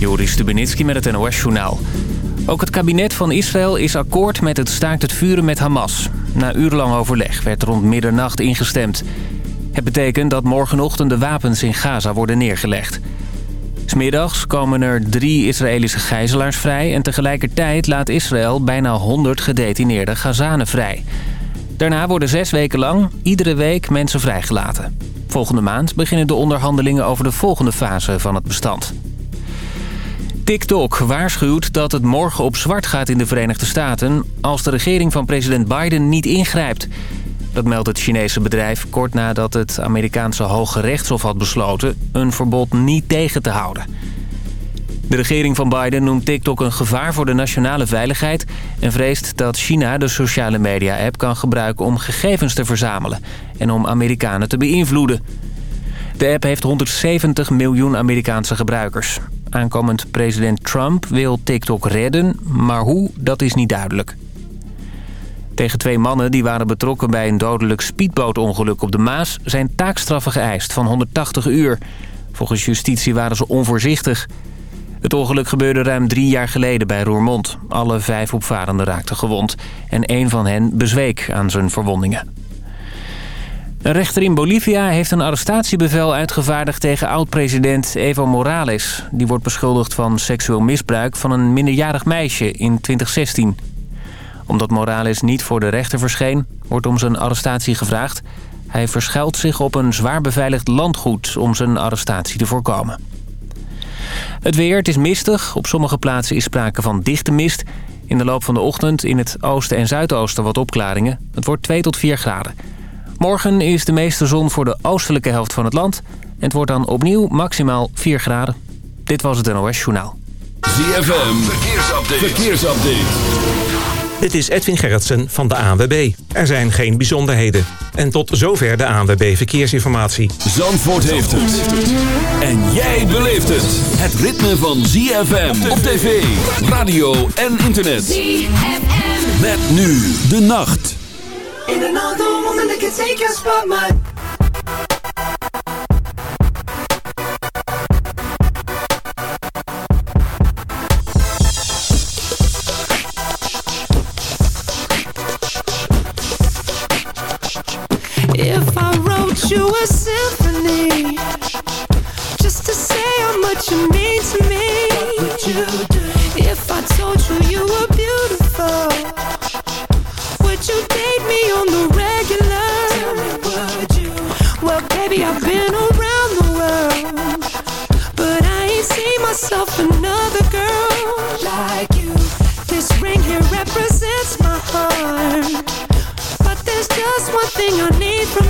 Joris Stubenitski met het NOS-journaal. Ook het kabinet van Israël is akkoord met het staakt het vuren met Hamas. Na urenlang overleg werd rond middernacht ingestemd. Het betekent dat morgenochtend de wapens in Gaza worden neergelegd. Smiddags komen er drie Israëlische gijzelaars vrij... en tegelijkertijd laat Israël bijna 100 gedetineerde Gazanen vrij. Daarna worden zes weken lang iedere week mensen vrijgelaten. Volgende maand beginnen de onderhandelingen over de volgende fase van het bestand. TikTok waarschuwt dat het morgen op zwart gaat in de Verenigde Staten... als de regering van president Biden niet ingrijpt. Dat meldt het Chinese bedrijf kort nadat het Amerikaanse Hoge Rechtshof had besloten... een verbod niet tegen te houden. De regering van Biden noemt TikTok een gevaar voor de nationale veiligheid... en vreest dat China de sociale media-app kan gebruiken om gegevens te verzamelen... en om Amerikanen te beïnvloeden. De app heeft 170 miljoen Amerikaanse gebruikers. Aankomend president Trump wil TikTok redden, maar hoe, dat is niet duidelijk. Tegen twee mannen die waren betrokken bij een dodelijk speedbootongeluk op de Maas... zijn taakstraffen geëist van 180 uur. Volgens justitie waren ze onvoorzichtig. Het ongeluk gebeurde ruim drie jaar geleden bij Roermond. Alle vijf opvarenden raakten gewond en één van hen bezweek aan zijn verwondingen. Een rechter in Bolivia heeft een arrestatiebevel uitgevaardigd tegen oud-president Evo Morales. Die wordt beschuldigd van seksueel misbruik van een minderjarig meisje in 2016. Omdat Morales niet voor de rechter verscheen, wordt om zijn arrestatie gevraagd. Hij verschuilt zich op een zwaar beveiligd landgoed om zijn arrestatie te voorkomen. Het weer, het is mistig. Op sommige plaatsen is sprake van dichte mist. In de loop van de ochtend in het oosten en zuidoosten wat opklaringen. Het wordt 2 tot 4 graden. Morgen is de meeste zon voor de oostelijke helft van het land. En het wordt dan opnieuw maximaal 4 graden. Dit was het NOS Journaal. ZFM, verkeersupdate. verkeersupdate. Dit is Edwin Gerritsen van de ANWB. Er zijn geen bijzonderheden. En tot zover de ANWB Verkeersinformatie. Zandvoort heeft het. En jij beleeft het. Het ritme van ZFM op tv, radio en internet. ZFM. Met nu de nacht. In another woman I can take your spot, my... If I wrote you a symphony Just to say how much you mean to me What would you do? If I told you you were on the regular? Tell me would you? Well baby I've been around the world But I ain't seen myself another girl Like you This ring here represents my heart But there's just one thing I need from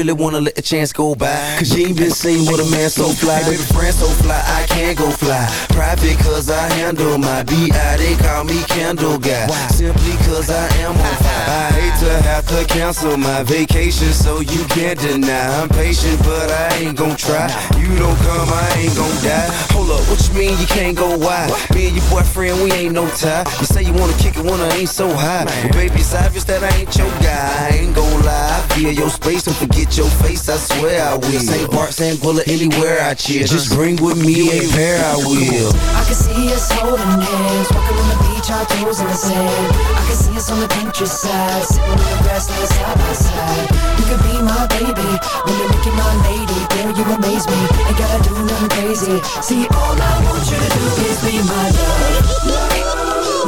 really wanna let the chance go by. Cause you ain't been seen with a man so fly. Hey, baby, friend so fly, I can't go fly. Private cause I handle my BI, they call me Candle Guy. Simply cause I am on fire. I hate to have to cancel my vacation, so you can't deny. I'm patient, but I ain't gon' try. You don't come, I ain't gon' die. Hold up, what you mean you can't go wide? Me and your boyfriend, we ain't no tie. You say you wanna kick it when I ain't so high. But baby, it's obvious that I ain't your guy. I ain't gon' lie. Via your space and forget your face, I swear I will. St. Bart, St. Bullet, anywhere I cheer. Just bring with me a pair, I will. I can see us holding hands, walking on the beach, our toes in the sand. I can see us on the countryside, sitting in the grassland side by side. You could be my baby, when you make you my lady. Girl, you amaze me, ain't gotta do nothing crazy. See, all I want you to do is be my love,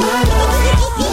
my love,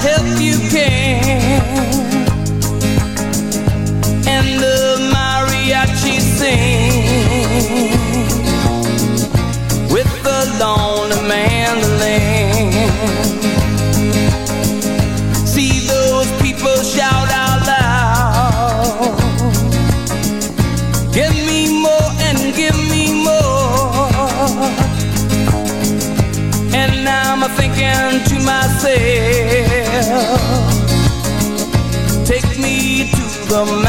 help you can.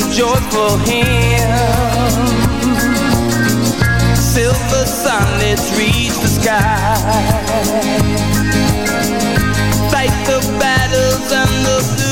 of joyful hymns. Silver sunlets reach the sky. Fight the battles and the blues.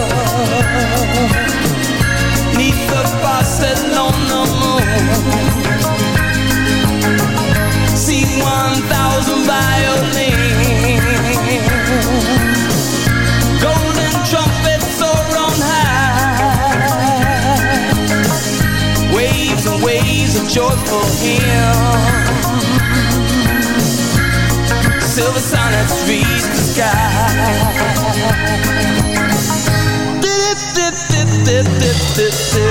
Neath the Barcelona moon See one thousand violins. Golden trumpets are on high. Waves and waves of joyful hymn. Silver sonnets reach the sky. It, did it, did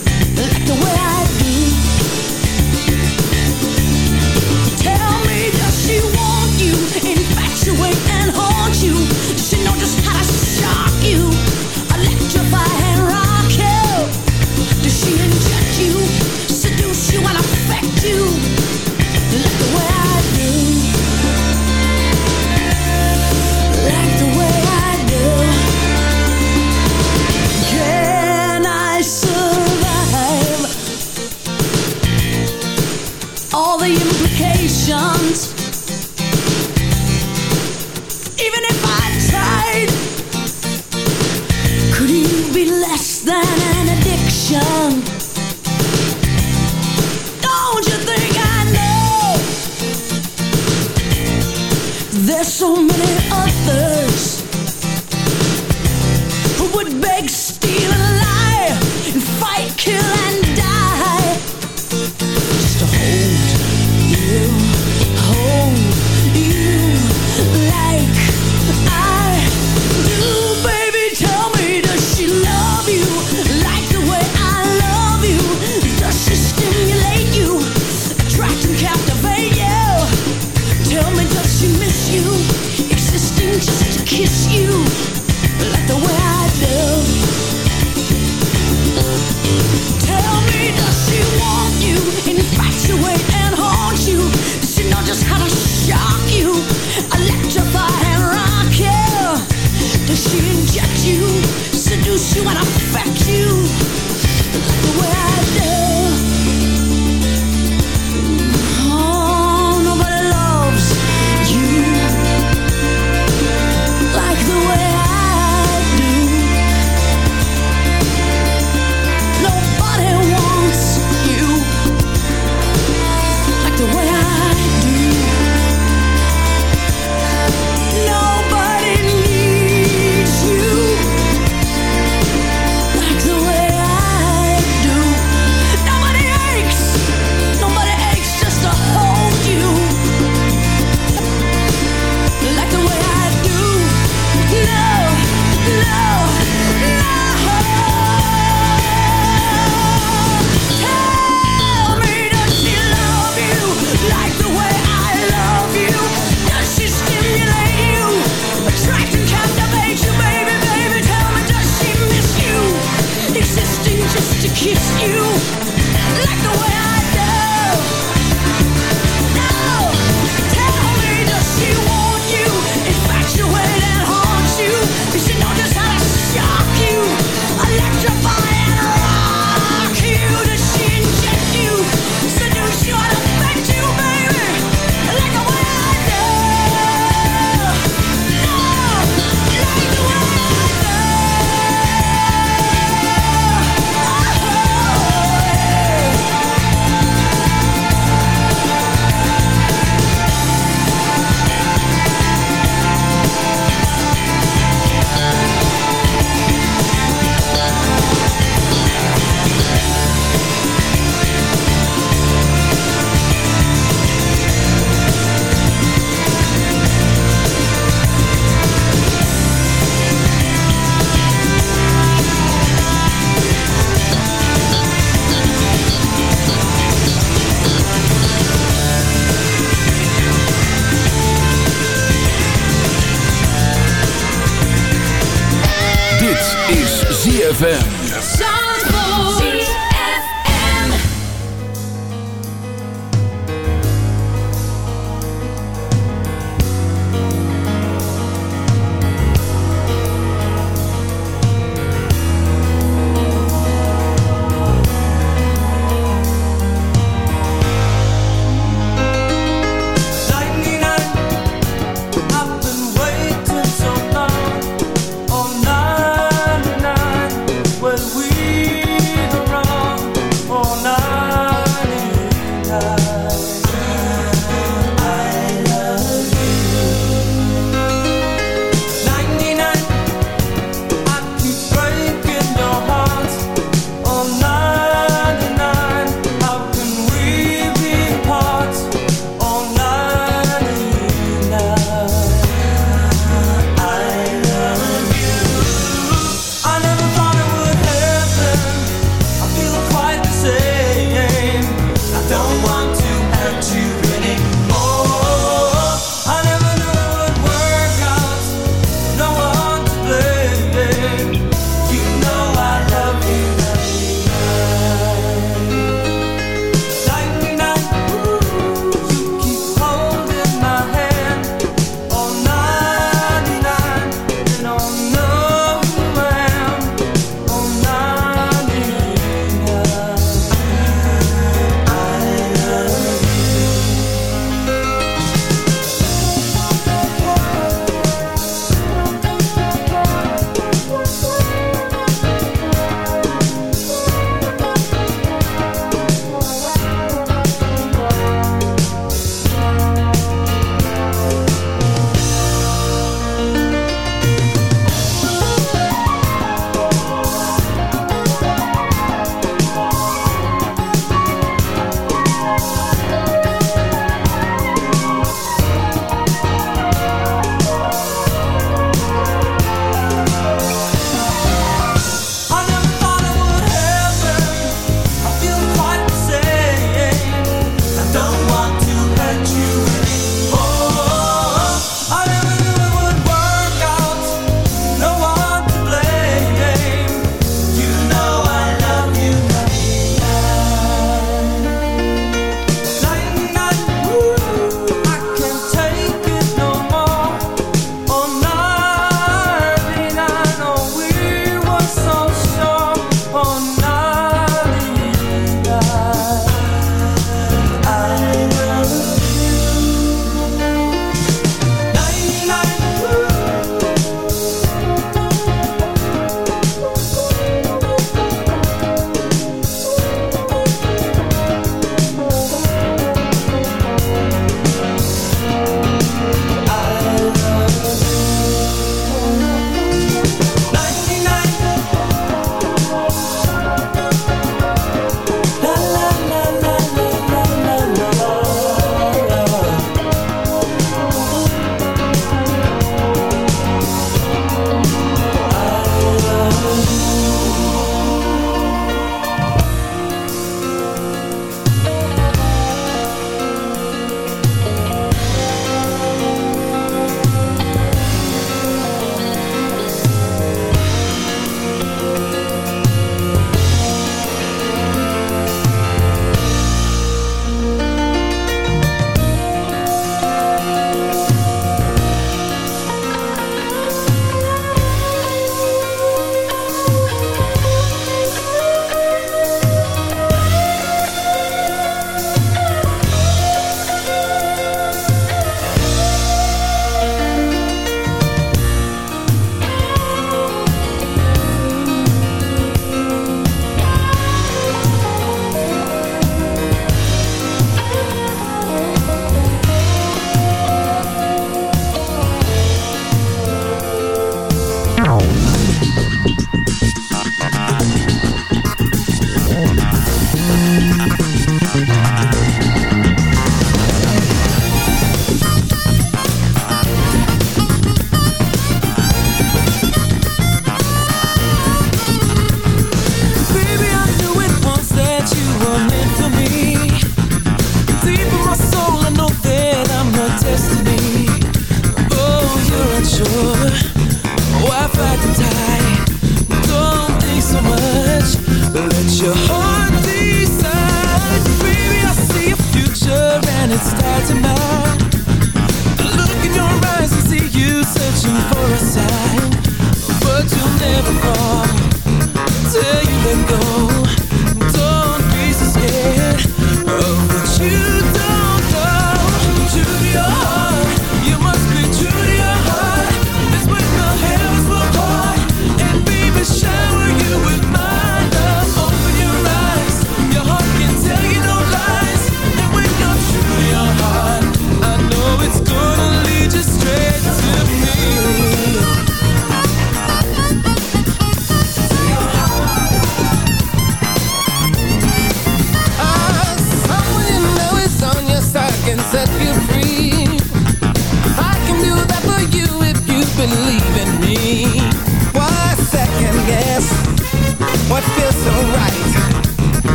Your heart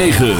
9.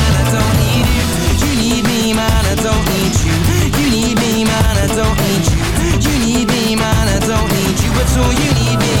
man, I don't need you. You need me, man, I don't need you. You need me, man, I don't need you at all. You need me.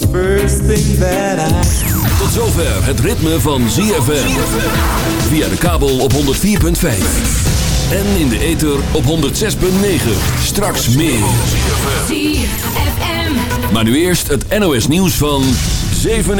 the first thing that I. Tot zover het ritme van ZFM. Via de kabel op 104.5. En in de ether op 106.9. Straks meer. ZFM. Maar nu eerst het NOS nieuws van 7 uur.